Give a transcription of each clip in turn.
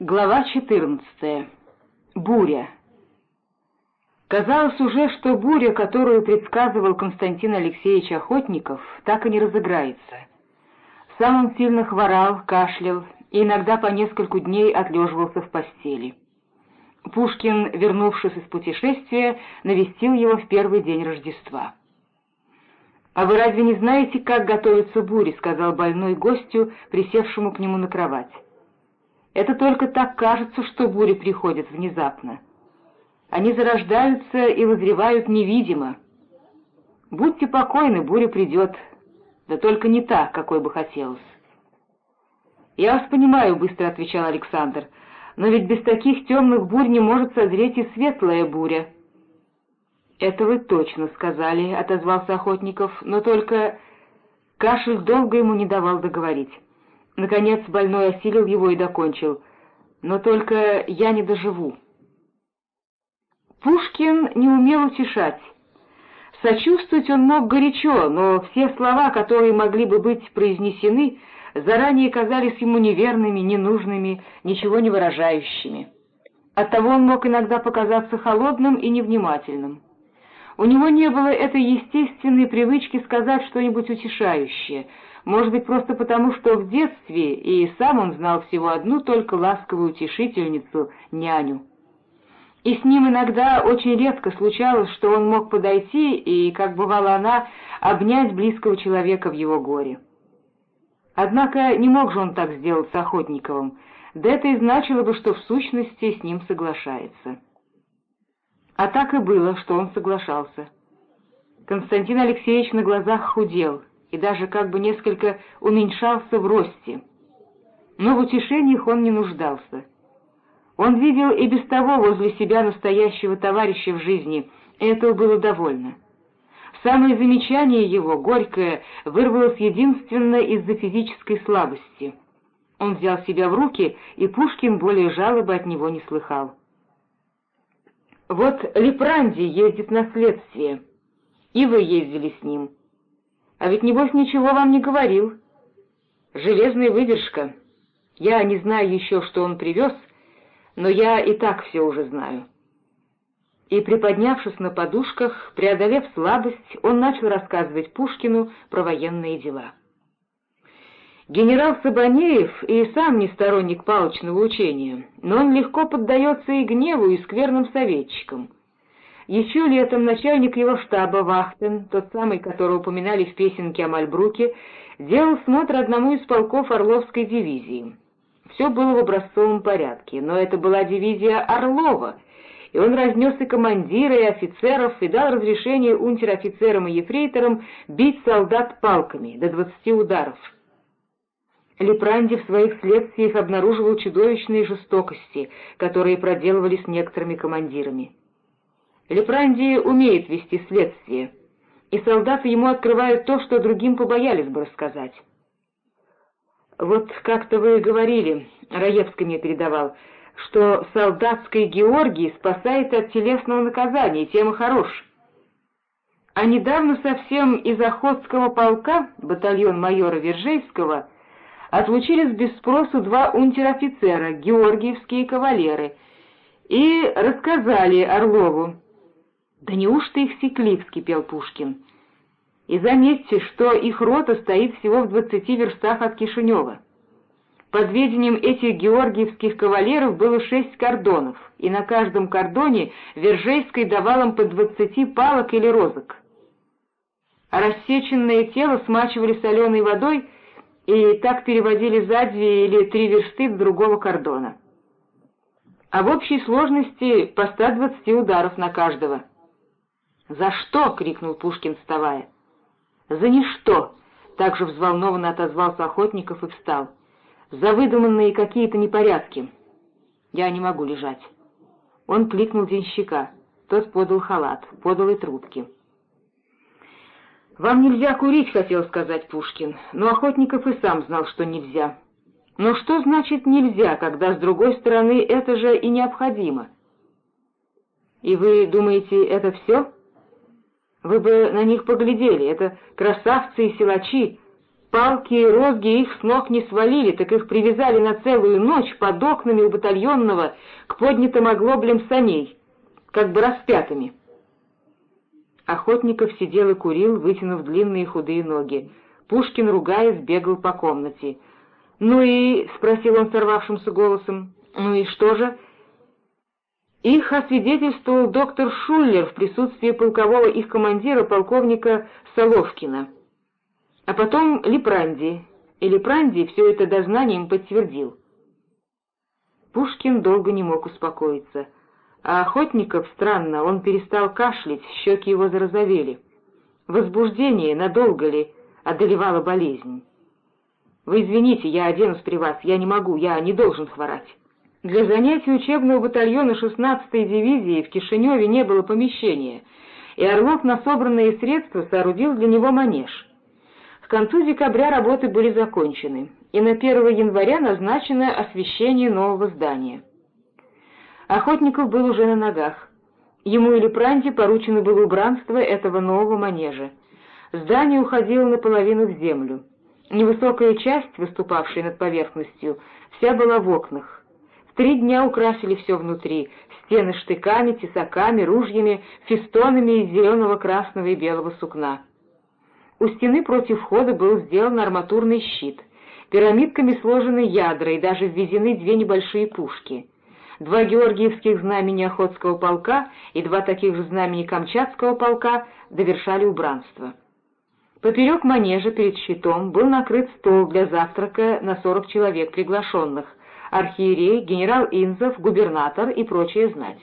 Глава 14. Буря. Казалось уже, что буря, которую предсказывал Константин Алексеевич Охотников, так и не разыграется. Сам он сильно хворал, кашлял и иногда по нескольку дней отлеживался в постели. Пушкин, вернувшись из путешествия, навестил его в первый день Рождества. «А вы разве не знаете, как готовятся бури?» — сказал больной гостю, присевшему к нему на кровать. «Это только так кажется, что бури приходят внезапно. Они зарождаются и вызревают невидимо. Будьте покойны, буря придет, да только не та, какой бы хотелось». «Я вас понимаю», — быстро отвечал Александр, — «но ведь без таких темных бурь не может созреть и светлая буря». «Это вы точно сказали», — отозвался Охотников, но только кашель долго ему не давал договорить. Наконец больной осилил его и докончил. «Но только я не доживу». Пушкин не умел утешать. Сочувствовать он мог горячо, но все слова, которые могли бы быть произнесены, заранее казались ему неверными, ненужными, ничего не выражающими. Оттого он мог иногда показаться холодным и невнимательным. У него не было этой естественной привычки сказать что-нибудь утешающее, может быть, просто потому, что в детстве и сам он знал всего одну только ласковую утешительницу, няню. И с ним иногда очень редко случалось, что он мог подойти и, как бывала она, обнять близкого человека в его горе. Однако не мог же он так сделать с Охотниковым, да это и значило бы, что в сущности с ним соглашается. А так и было, что он соглашался. Константин Алексеевич на глазах худел и даже как бы несколько уменьшался в росте. Но в утешениях он не нуждался. Он видел и без того возле себя настоящего товарища в жизни, и этого было довольно. Самое замечание его, горькое, вырвалось единственно из-за физической слабости. Он взял себя в руки, и Пушкин более жалобы от него не слыхал. Вот Лепранди ездит на следствие, и вы ездили с ним. А ведь, небось, ничего вам не говорил. Железная выдержка. Я не знаю еще, что он привез, но я и так все уже знаю. И, приподнявшись на подушках, преодолев слабость, он начал рассказывать Пушкину про военные дела. Генерал Сабанеев и сам не сторонник палочного учения, но он легко поддается и гневу, и скверным советчикам. Еще летом начальник его штаба Вахтен, тот самый, которого упоминали в песенке о Мальбруке, делал смотр одному из полков Орловской дивизии. Все было в образцовом порядке, но это была дивизия Орлова, и он разнес и командира, и офицеров, и дал разрешение унтер-офицерам и ефрейторам бить солдат палками до двадцати ударов. Лепранди в своих следствиях обнаруживал чудовищные жестокости, которые проделывали с некоторыми командирами. Лепранди умеет вести следствие, и солдаты ему открывают то, что другим побоялись бы рассказать. Вот как-то вы говорили, Раевский мне передавал, что солдатский Георгий спасает от телесного наказания, тем хорош. А недавно совсем из Охотского полка, батальон майора Вержейского, отлучились без спросу два унтер-офицера, георгиевские кавалеры, и рассказали Орлову. «Да неужто их секли?» — вскипел Пушкин. «И заметьте, что их рота стоит всего в двадцати верстах от Кишинева». Под ведением этих георгиевских кавалеров было шесть кордонов, и на каждом кордоне Вержейской давал им по двадцати палок или розок. А рассеченное тело смачивали соленой водой и так переводили за две или три версты до другого кордона. А в общей сложности по ста двадцати ударов на каждого. «За что?» — крикнул Пушкин, вставая. «За ничто!» — также взволнованно отозвался Охотников и встал за выдуманные какие-то непорядки. Я не могу лежать. Он кликнул денщика. Тот подал халат, подал и трубки. «Вам нельзя курить», — хотел сказать Пушкин, но Охотников и сам знал, что нельзя. Но что значит «нельзя», когда, с другой стороны, это же и необходимо? «И вы думаете, это все?» «Вы бы на них поглядели, это красавцы и силачи, Палки и розги их с ног не свалили, так их привязали на целую ночь под окнами у батальонного к поднятым оглоблям саней, как бы распятыми. Охотников сидел и курил, вытянув длинные худые ноги. Пушкин, ругаясь, бегал по комнате. «Ну и...» — спросил он сорвавшимся голосом. «Ну и что же?» Их освидетельствовал доктор Шуллер в присутствии полкового их командира, полковника Соловкина. А потом Лепранди, и Лепранди все это дознанием подтвердил. Пушкин долго не мог успокоиться, а Охотников, странно, он перестал кашлять, щеки его зарозовели. Возбуждение, надолго ли, одолевала болезнь. «Вы извините, я оденусь при вас, я не могу, я не должен хворать». Для занятий учебного батальона 16-й дивизии в Кишиневе не было помещения, и Орлов на собранные средства соорудил для него манеж — к концу декабря работы были закончены, и на 1 января назначено освещение нового здания. Охотников был уже на ногах. Ему или Пранти поручено было убранство этого нового манежа. Здание уходило наполовину в землю. Невысокая часть, выступавшая над поверхностью, вся была в окнах. Три дня украсили все внутри, стены штыками, тесаками, ружьями, фестонами из зеленого, красного и белого сукна. У стены против входа был сделан арматурный щит. Пирамидками сложены ядра и даже ввезены две небольшие пушки. Два георгиевских знамени Охотского полка и два таких же знамени Камчатского полка довершали убранство. Поперек манежа перед щитом был накрыт стол для завтрака на сорок человек приглашенных, архиерей, генерал Инзов, губернатор и прочая знать.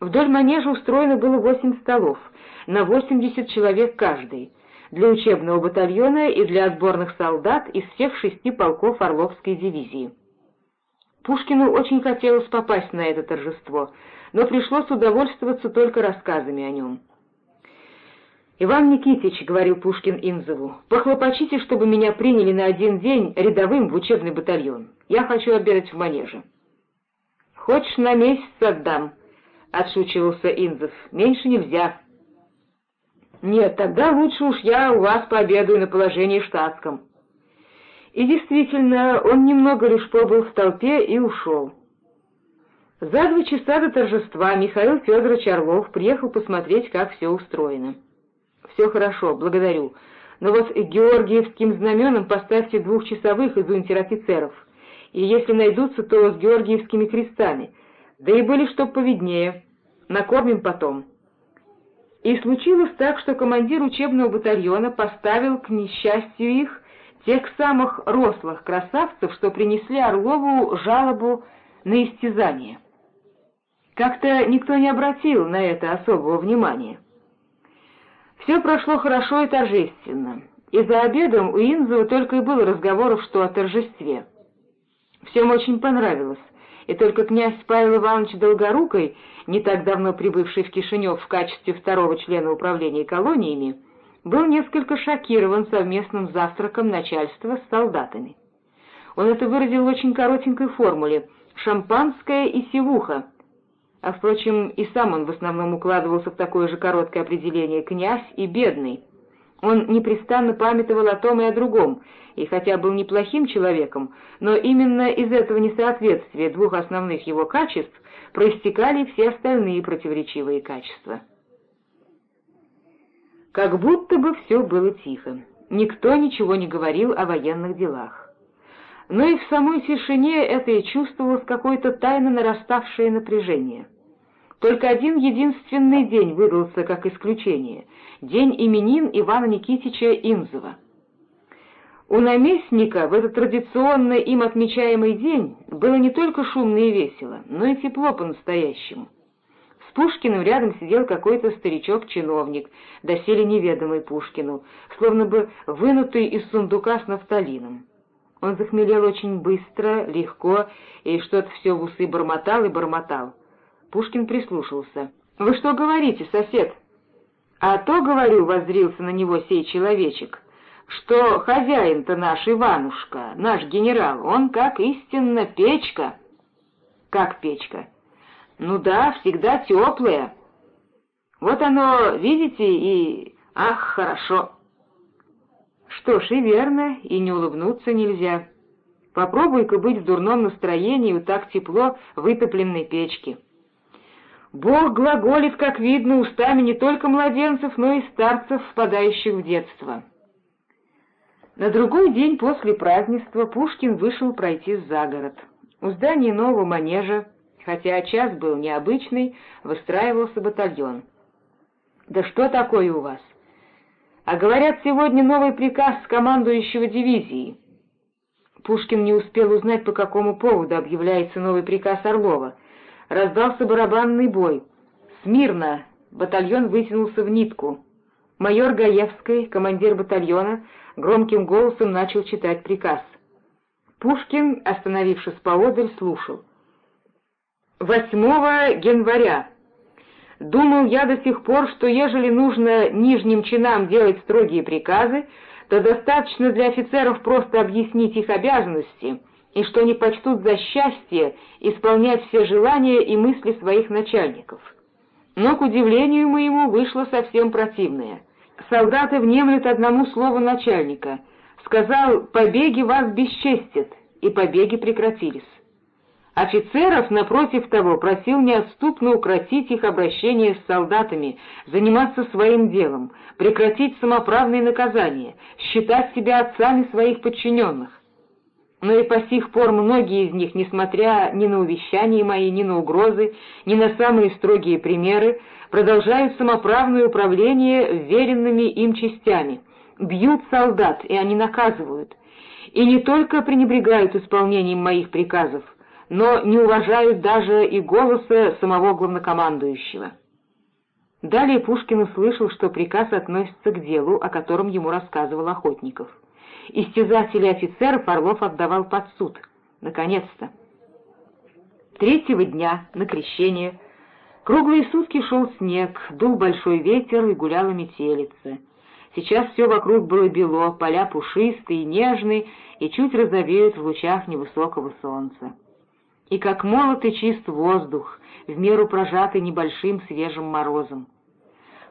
Вдоль манежа устроено было восемь столов, на восемьдесят человек каждый, для учебного батальона и для отборных солдат из всех шести полков Орловской дивизии. Пушкину очень хотелось попасть на это торжество, но пришлось удовольствоваться только рассказами о нем. «Иван Никитич», — говорил Пушкин Инзову, — «похлопочите, чтобы меня приняли на один день рядовым в учебный батальон. Я хочу обедать в манеже». «Хочешь, на месяц отдам», — отшучивался Инзов, — «меньше нельзя». «Нет, тогда лучше уж я у вас пообедаю на положении штатском». И действительно, он немного лишь побыл в толпе и ушел. За два часа до торжества Михаил Федорович Орлов приехал посмотреть, как все устроено. «Все хорошо, благодарю, но вот георгиевским знаменам поставьте двухчасовых из унтер-офицеров, и если найдутся, то с георгиевскими крестами, да и были чтоб повиднее, накормим потом». И случилось так, что командир учебного батальона поставил к несчастью их тех самых рослых красавцев, что принесли Орлову жалобу на истязание. Как-то никто не обратил на это особого внимания. Все прошло хорошо и торжественно, и за обедом у Инзова только и было разговоров, что о торжестве. Всем очень понравилось, и только князь Павел Иванович Долгорукой, не так давно прибывший в Кишинев в качестве второго члена управления колониями, был несколько шокирован совместным завтраком начальства с солдатами. Он это выразил в очень коротенькой формуле «шампанское и сивуха», а, впрочем, и сам он в основном укладывался в такое же короткое определение «князь» и «бедный». Он непрестанно памятовал о том и о другом, и хотя был неплохим человеком, но именно из этого несоответствия двух основных его качеств проистекали все остальные противоречивые качества. Как будто бы все было тихо, никто ничего не говорил о военных делах. Но и в самой тишине это и чувствовалось какое-то тайно нараставшее напряжение. Только один единственный день выдался как исключение — день именин Ивана Никитича Инзова — у наместника в этот традиционно им отмечаемый день было не только шумно и весело, но и тепло по-настоящему. С Пушкиным рядом сидел какой-то старичок-чиновник, доселе неведомый Пушкину, словно бы вынутый из сундука с нафталином. Он захмелел очень быстро, легко, и что-то все в усы бормотал и бормотал. Пушкин прислушался. «Вы что говорите, сосед?» «А то, говорю, — воззрился на него сей человечек, — что хозяин-то наш Иванушка, наш генерал, он как истинно печка. Как печка? Ну да, всегда теплая. Вот оно, видите, и... Ах, хорошо. Что ж, и верно, и не улыбнуться нельзя. Попробуй-ка быть в дурном настроении у так тепло вытопленной печки. Бог глаголит, как видно, устами не только младенцев, но и старцев, впадающих в детство. На другой день после празднества Пушкин вышел пройти за город. У здания нового манежа, хотя час был необычный, выстраивался батальон. «Да что такое у вас?» «А говорят, сегодня новый приказ командующего дивизии». Пушкин не успел узнать, по какому поводу объявляется новый приказ Орлова — Раздался барабанный бой. «Смирно!» Батальон вытянулся в нитку. Майор Гаевский, командир батальона, громким голосом начал читать приказ. Пушкин, остановившись поодаль, слушал. «Восьмого января. Думал я до сих пор, что ежели нужно нижним чинам делать строгие приказы, то достаточно для офицеров просто объяснить их обязанности, и что они почтут за счастье исполнять все желания и мысли своих начальников. Но, к удивлению моему, вышло совсем противное. Солдаты внемлют одному слову начальника. Сказал «побеги вас бесчестят», и побеги прекратились. Офицеров, напротив того, просил неотступно укротить их обращение с солдатами, заниматься своим делом, прекратить самоправные наказания, считать себя отцами своих подчиненных. Но и по сих пор многие из них, несмотря ни на увещания мои, ни на угрозы, ни на самые строгие примеры, продолжают самоправное управление веренными им частями, бьют солдат, и они наказывают, и не только пренебрегают исполнением моих приказов, но не уважают даже и голоса самого главнокомандующего. Далее Пушкин услышал, что приказ относится к делу, о котором ему рассказывал Охотников. Истязателей офицеров Орлов отдавал под суд. Наконец-то. Третьего дня, на крещение, круглые сутки шел снег, дул большой ветер и гуляла метелица. Сейчас все вокруг было бело, поля пушистые, нежные и чуть розовеют в лучах невысокого солнца. И как молот и чист воздух, в меру прожатый небольшим свежим морозом.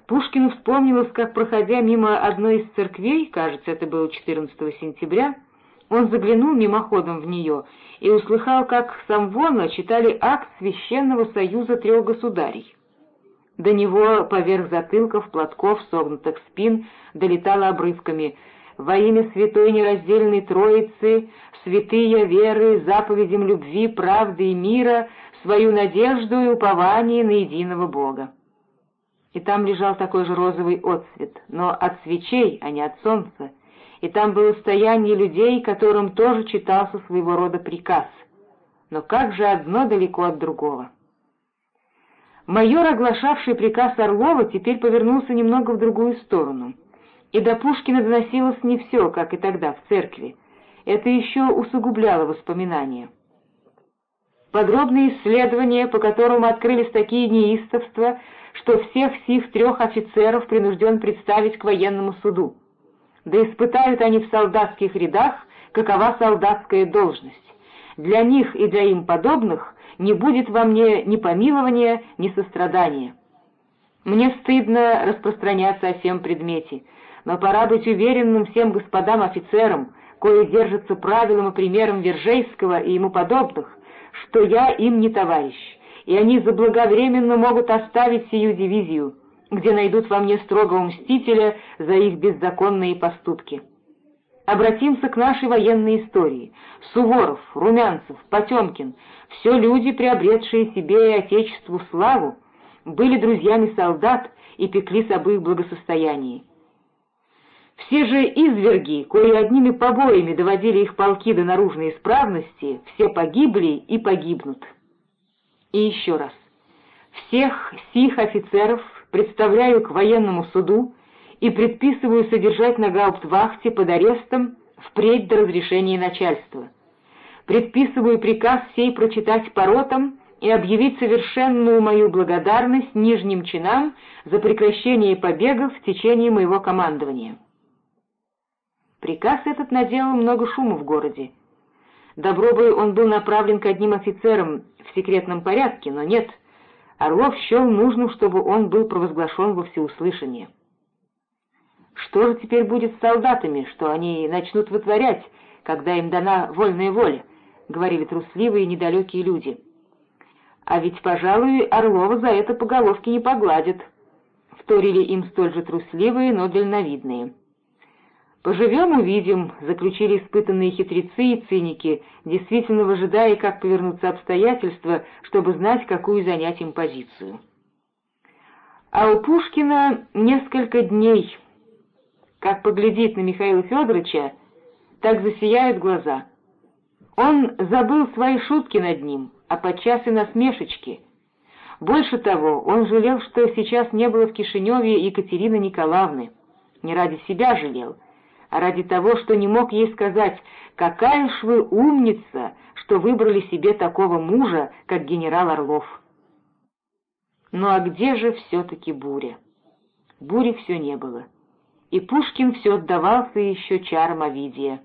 Пушкину вспомнилось, как, проходя мимо одной из церквей, кажется, это было 14 сентября, он заглянул мимоходом в нее и услыхал, как Самвона читали акт Священного Союза трех государей. До него поверх затылков, платков, согнутых спин долетало обрывками «Во имя святой нераздельной Троицы, святые веры, заповедям любви, правды и мира, свою надежду и упование на единого Бога» и там лежал такой же розовый отцвет, но от свечей, а не от солнца, и там было стояние людей, которым тоже читался своего рода приказ. Но как же одно далеко от другого? Майор, оглашавший приказ Орлова, теперь повернулся немного в другую сторону, и до Пушкина доносилось не все, как и тогда, в церкви. Это еще усугубляло воспоминания. Подробные исследования, по которым открылись такие неистовства, что всех сих трех офицеров принужден представить к военному суду. Да испытают они в солдатских рядах, какова солдатская должность. Для них и для им подобных не будет во мне ни помилования, ни сострадания. Мне стыдно распространяться о всем предмете, но пора быть уверенным всем господам офицерам, кои держатся правилам и примером Вержейского и ему подобных, что я им не товарищ, и они заблаговременно могут оставить сию дивизию, где найдут во мне строгого мстителя за их беззаконные поступки. Обратимся к нашей военной истории. Суворов, Румянцев, Потемкин — все люди, приобретшие себе и Отечеству славу, были друзьями солдат и пеклись об их благосостоянии. Все же изверги, кои одними побоями доводили их полки до наружной исправности, все погибли и погибнут. И еще раз. Всех сих офицеров представляю к военному суду и предписываю содержать на гауптвахте под арестом впредь до разрешения начальства. Предписываю приказ сей прочитать по ротам и объявить совершенную мою благодарность нижним чинам за прекращение побегов в течение моего командования. Приказ этот наделал много шума в городе. Добро бы он был направлен к одним офицерам в секретном порядке, но нет. Орлов счел нужным, чтобы он был провозглашен во всеуслышание. Что же теперь будет с солдатами, что они начнут вытворять, когда им дана вольная воля? — говорили трусливые и недалекие люди. А ведь, пожалуй, Орлова за это по головке не погладят, — вторили им столь же трусливые, но дальновидные. «Поживем — увидим», — заключили испытанные хитрецы и циники, действительно выжидая, как повернутся обстоятельства, чтобы знать, какую занять им позицию. А у Пушкина несколько дней. Как поглядит на Михаила Федоровича, так засияют глаза. Он забыл свои шутки над ним, а подчас и насмешечки. Больше того, он жалел, что сейчас не было в Кишиневе Екатерины Николаевны. Не ради себя жалел, ради того, что не мог ей сказать, какая ж вы умница, что выбрали себе такого мужа, как генерал Орлов. Ну а где же все-таки буря? Бури все не было. И Пушкин все отдавался еще чарам Овидия.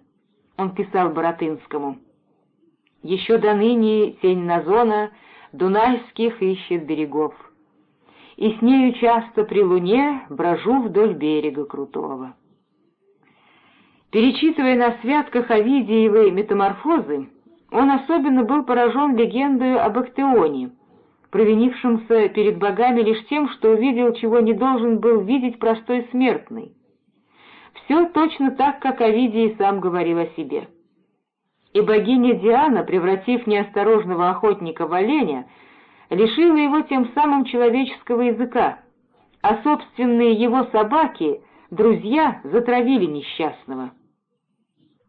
Он писал Боротынскому. «Еще до ныне тень Назона Дунайских ищет берегов, и с нею часто при луне брожу вдоль берега крутого». Перечитывая на святках Овидиевой метаморфозы, он особенно был поражен легендой об Актеоне — провинившимся перед богами лишь тем, что увидел, чего не должен был видеть простой смертный. Все точно так, как Овидий сам говорил о себе. И богиня Диана, превратив неосторожного охотника в оленя, лишила его тем самым человеческого языка, а собственные его собаки, друзья, затравили несчастного.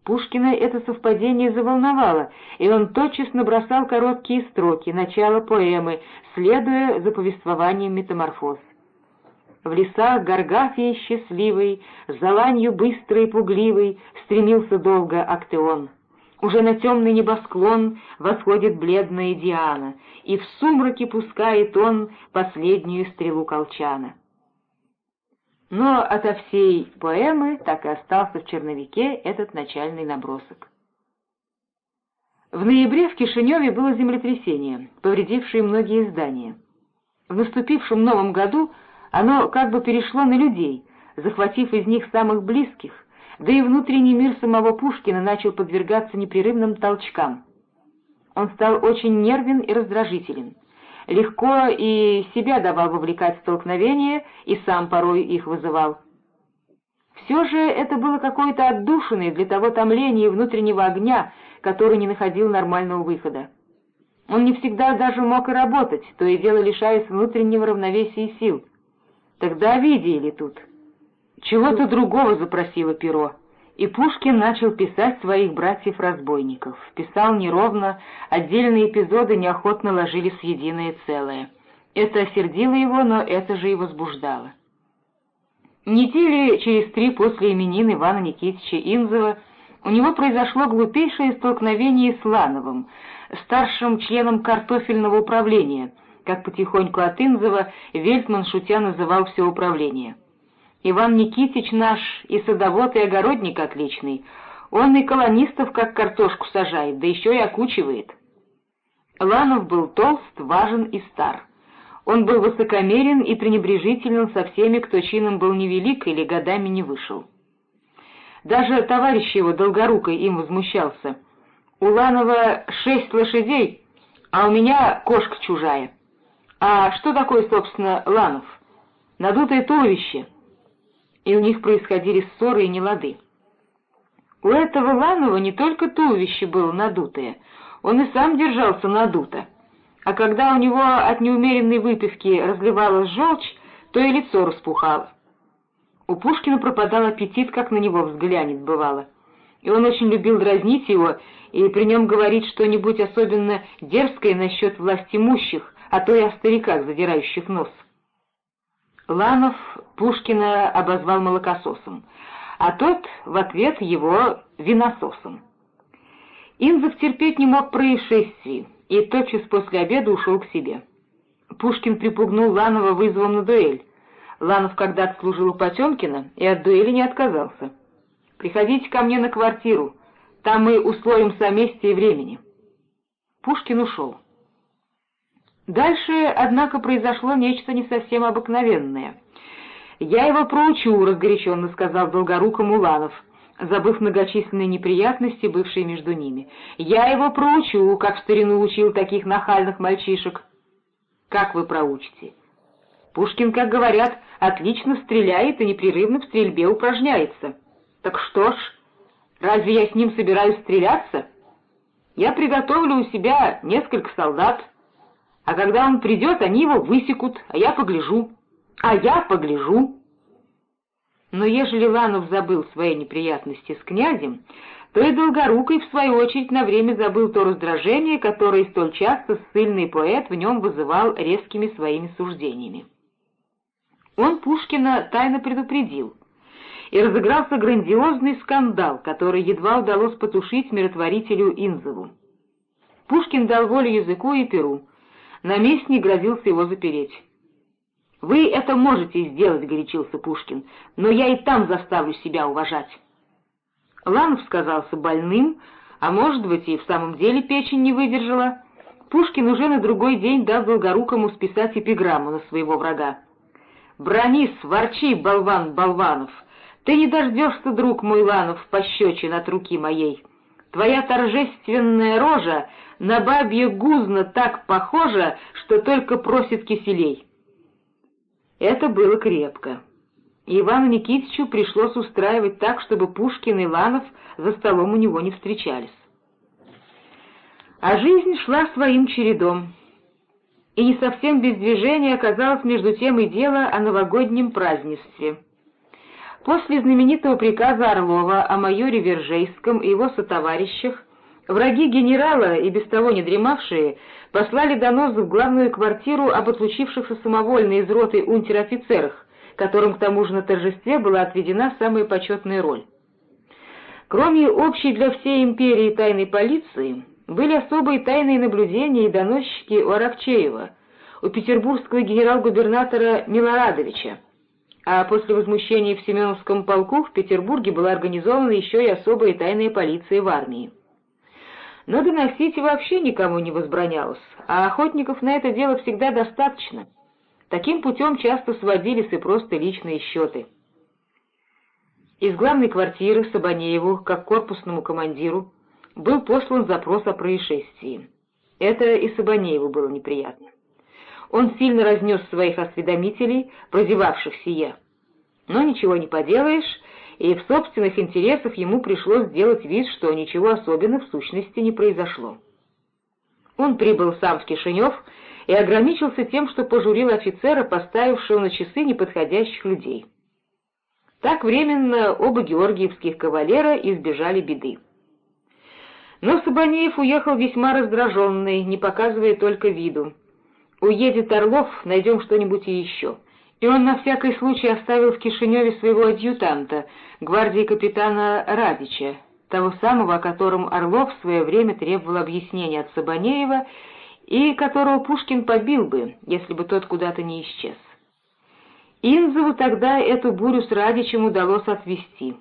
Пушкина это совпадение заволновало, и он тотчас набросал короткие строки, начало поэмы, следуя за повествованием метаморфоз. В лесах Гаргафии счастливый, за ланью быстрой и пугливой, стремился долго Актеон. Уже на темный небосклон восходит бледная Диана, и в сумраке пускает он последнюю стрелу колчана но ото всей поэмы так и остался в черновике этот начальный набросок. В ноябре в Кишиневе было землетрясение, повредившее многие здания. В наступившем новом году оно как бы перешло на людей, захватив из них самых близких, да и внутренний мир самого Пушкина начал подвергаться непрерывным толчкам. Он стал очень нервен и раздражителен легко и себя давал вовлекать в столкновения и сам порой их вызывал. Все же это было какое-то отдушиной для того томления внутреннего огня, который не находил нормального выхода. Он не всегда даже мог и работать, то и дело лишаясь внутреннего равновесия сил. Тогда видели тут. Чего-то другого запросило перо и Пушкин начал писать своих братьев-разбойников. Писал неровно, отдельные эпизоды неохотно ложились в единое целое. Это осердило его, но это же и возбуждало. Недели через три после именин Ивана Никитича Инзова у него произошло глупейшее столкновение с Лановым, старшим членом картофельного управления, как потихоньку от Инзова Вельтман шутя называл все управление. Иван Никитич наш и садовод, и огородник отличный. Он и колонистов как картошку сажает, да еще и окучивает. Ланов был толст, важен и стар. Он был высокомерен и пренебрежителен со всеми, кто чином был невелик или годами не вышел. Даже товарищ его Долгорукой им возмущался. «У Ланова шесть лошадей, а у меня кошка чужая». «А что такое, собственно, Ланов? Надутое туловище» и у них происходили ссоры и нелады. У этого Ланова не только туловище было надутое, он и сам держался надуто, а когда у него от неумеренной выпивки разливалась желчь, то и лицо распухало. У Пушкина пропадал аппетит, как на него взглянет бывало, и он очень любил дразнить его и при нем говорить что-нибудь особенно дерзкое насчет властимущих, а то и о стариках, задирающих нос. Ланов Пушкина обозвал молокососом, а тот в ответ его винососом. Инзов терпеть не мог происшествий и тотчас после обеда ушел к себе. Пушкин припугнул Ланова вызовом на дуэль. Ланов когда-то служил у Потемкина и от дуэли не отказался. «Приходите ко мне на квартиру, там мы условимся о месте и времени». Пушкин ушел. Дальше, однако, произошло нечто не совсем обыкновенное. «Я его проучу», — разгоряченно сказал Долгоруком Уланов, забыв многочисленные неприятности, бывшие между ними. «Я его проучу, как в старину учил таких нахальных мальчишек». «Как вы проучите?» «Пушкин, как говорят, отлично стреляет и непрерывно в стрельбе упражняется». «Так что ж, разве я с ним собираюсь стреляться?» «Я приготовлю у себя несколько солдат, а когда он придет, они его высекут, а я погляжу» а я погляжу. Но ежели Ланов забыл свои неприятности с князем, то и Долгорукий, в свою очередь, на время забыл то раздражение, которое столь часто ссыльный поэт в нем вызывал резкими своими суждениями. Он Пушкина тайно предупредил, и разыгрался грандиозный скандал, который едва удалось потушить миротворителю Инзову. Пушкин дал волю языку и перу, наместник грозился его запереть. «Вы это можете сделать», — горячился Пушкин, — «но я и там заставлю себя уважать». Ланов сказался больным, а может быть и в самом деле печень не выдержала. Пушкин уже на другой день дал Долгорукому списать эпиграмму на своего врага. «Бронись, ворчи, болван Болванов! Ты не дождешься, друг мой Ланов, пощечин от руки моей. Твоя торжественная рожа на бабье гузно так похожа, что только просит киселей». Это было крепко. Ивану Никитичу пришлось устраивать так, чтобы Пушкин и Ланов за столом у него не встречались. А жизнь шла своим чередом. И не совсем без движения оказалось между тем и дело о новогоднем празднестве. После знаменитого приказа Орлова о майоре Вержейском и его сотоварищах враги генерала, и без того не дремавшие, послали донос в главную квартиру об отлучившихся самовольно из роты унтер-офицерах, которым к тому же на торжестве была отведена самая почетная роль. Кроме общей для всей империи тайной полиции, были особые тайные наблюдения и доносчики у Аракчеева, у петербургского генерал-губернатора Милорадовича, а после возмущения в Семеновском полку в Петербурге была организована еще и особая тайная полиция в армии но доносить вообще никому не возбранялось, а охотников на это дело всегда достаточно. Таким путем часто сводились и просто личные счеты. Из главной квартиры Сабанееву, как корпусному командиру, был послан запрос о происшествии. Это и Сабанееву было неприятно. Он сильно разнес своих осведомителей, прозевавших сие. Но ничего не поделаешь, и в собственных интересах ему пришлось сделать вид, что ничего особенного в сущности не произошло. Он прибыл сам в Кишинев и ограничился тем, что пожурил офицера, поставившего на часы неподходящих людей. Так временно оба георгиевских кавалера избежали беды. Но Сабанеев уехал весьма раздраженный, не показывая только виду. «Уедет Орлов, найдем что-нибудь и еще» и он на всякий случай оставил в Кишиневе своего адъютанта, гвардии капитана Радича, того самого, о котором Орлов в свое время требовал объяснения от Сабанеева и которого Пушкин побил бы, если бы тот куда-то не исчез. Инзову тогда эту бурю с Радичем удалось отвести.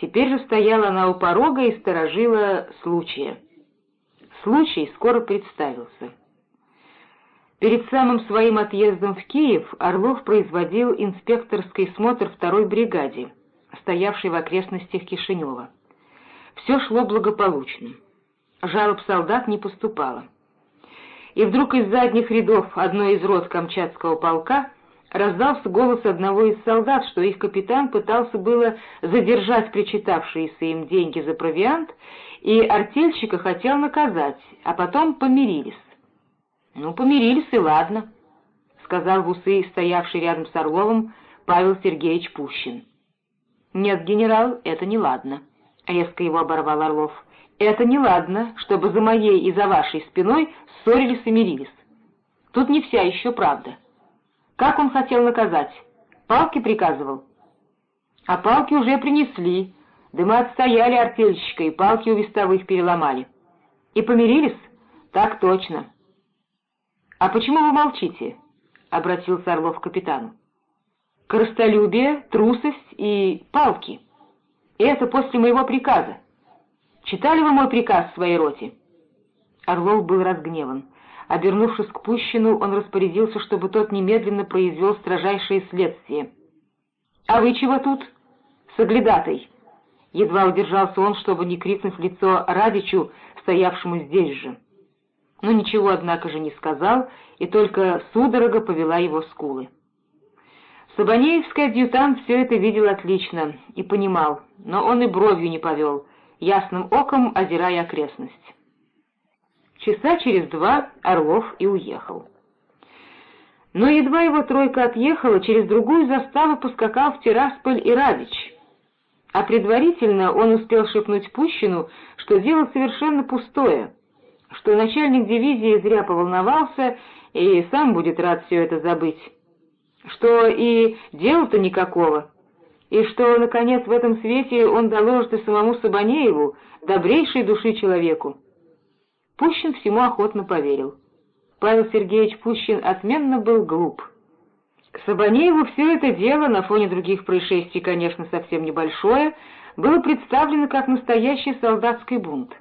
Теперь же стояла она у порога и сторожила случая. Случай скоро представился. Перед самым своим отъездом в Киев Орлов производил инспекторский смотр второй бригаде, стоявшей в окрестностях Кишинева. Все шло благополучно. Жалоб солдат не поступало. И вдруг из задних рядов одной из рот Камчатского полка раздался голос одного из солдат, что их капитан пытался было задержать причитавшиеся им деньги за провиант, и артельщика хотел наказать, а потом помирились. «Ну, помирились и ладно», — сказал в усы стоявший рядом с Орловым Павел Сергеевич Пущин. «Нет, генерал, это не ладно», — резко его оборвал Орлов. «Это не ладно, чтобы за моей и за вашей спиной ссорились и мирились. Тут не вся еще правда. Как он хотел наказать? Палки приказывал?» «А палки уже принесли, да мы отстояли артельщика и палки у вестовых переломали. И помирились? Так точно». «А почему вы молчите?» — обратился Орлов к капитану. «Коростолюбие, трусость и палки. Это после моего приказа. Читали вы мой приказ в своей роте?» Орлов был разгневан. Обернувшись к Пущину, он распорядился, чтобы тот немедленно произвел строжайшее следствие. «А вы чего тут?» «Соглядатай!» Едва удержался он, чтобы не крикнуть в лицо Радичу, стоявшему здесь же. Но ничего, однако же, не сказал, и только судорога повела его скулы. Сабанеевский адъютант все это видел отлично и понимал, но он и бровью не повел, ясным оком озирая окрестность. Часа через два Орлов и уехал. Но едва его тройка отъехала, через другую заставу поскакал в Тирасполь и Радич. А предварительно он успел шепнуть Пущину, что дело совершенно пустое, что начальник дивизии зря поволновался и сам будет рад все это забыть, что и дела-то никакого, и что, наконец, в этом свете он доложит и самому Сабанееву, добрейшей души человеку. Пущин всему охотно поверил. Павел Сергеевич Пущин отменно был глуп. Сабанееву все это дело, на фоне других происшествий, конечно, совсем небольшое, было представлено как настоящий солдатский бунт.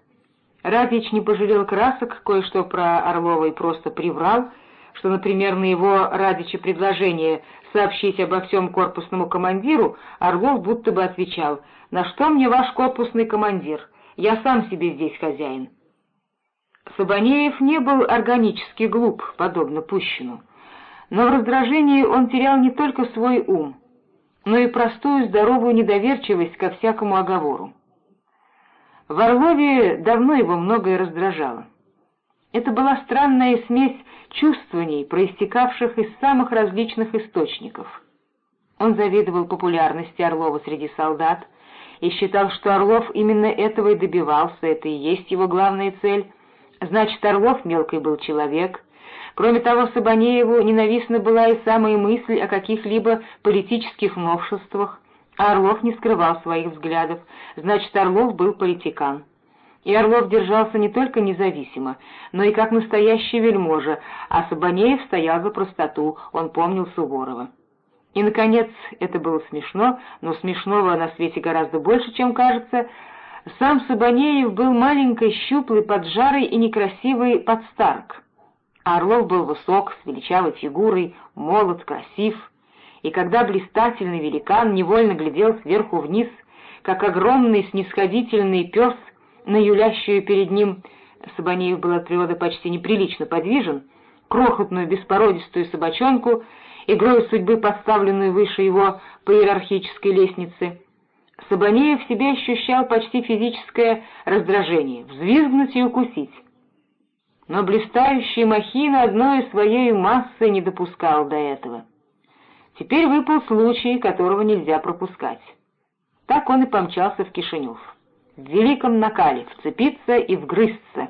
Радич не пожалел красок, кое-что про Орлова и просто приврал, что, например, на его Радича предложение сообщить обо всем корпусному командиру, Орлов будто бы отвечал, «На что мне ваш корпусный командир? Я сам себе здесь хозяин». Сабанеев не был органически глуп, подобно Пущину, но в раздражении он терял не только свой ум, но и простую здоровую недоверчивость ко всякому оговору. В Орлове давно его многое раздражало. Это была странная смесь чувствований, проистекавших из самых различных источников. Он завидовал популярности Орлова среди солдат и считал, что Орлов именно этого и добивался, это и есть его главная цель — Значит, Орлов мелкий был человек. Кроме того, Сабанееву ненавистна была и самая мысль о каких-либо политических новшествах, Орлов не скрывал своих взглядов, значит, Орлов был политикан. И Орлов держался не только независимо, но и как настоящий вельможа, а Сабанеев стоял за простоту, он помнил Суворова. И, наконец, это было смешно, но смешного на свете гораздо больше, чем кажется, сам Сабанеев был маленькой, щуплый, поджарый и некрасивый подстарк. Орлов был высок, с величавой фигурой, молод, красив, и когда блистательный великан невольно глядел сверху вниз, как огромный снисходительный пес на юлящую перед ним, Сабанеев был от природы почти неприлично подвижен, крохотную беспородистую собачонку, игрой судьбы поставленную выше его по иерархической лестнице, Сабанеев в себе ощущал почти физическое раздражение — взвизгнуть и укусить. Но блистающий махина одной своей массой не допускал до этого. Теперь выпал случай, которого нельзя пропускать. Так он и помчался в Кишинев. В великом накале вцепиться и вгрызться,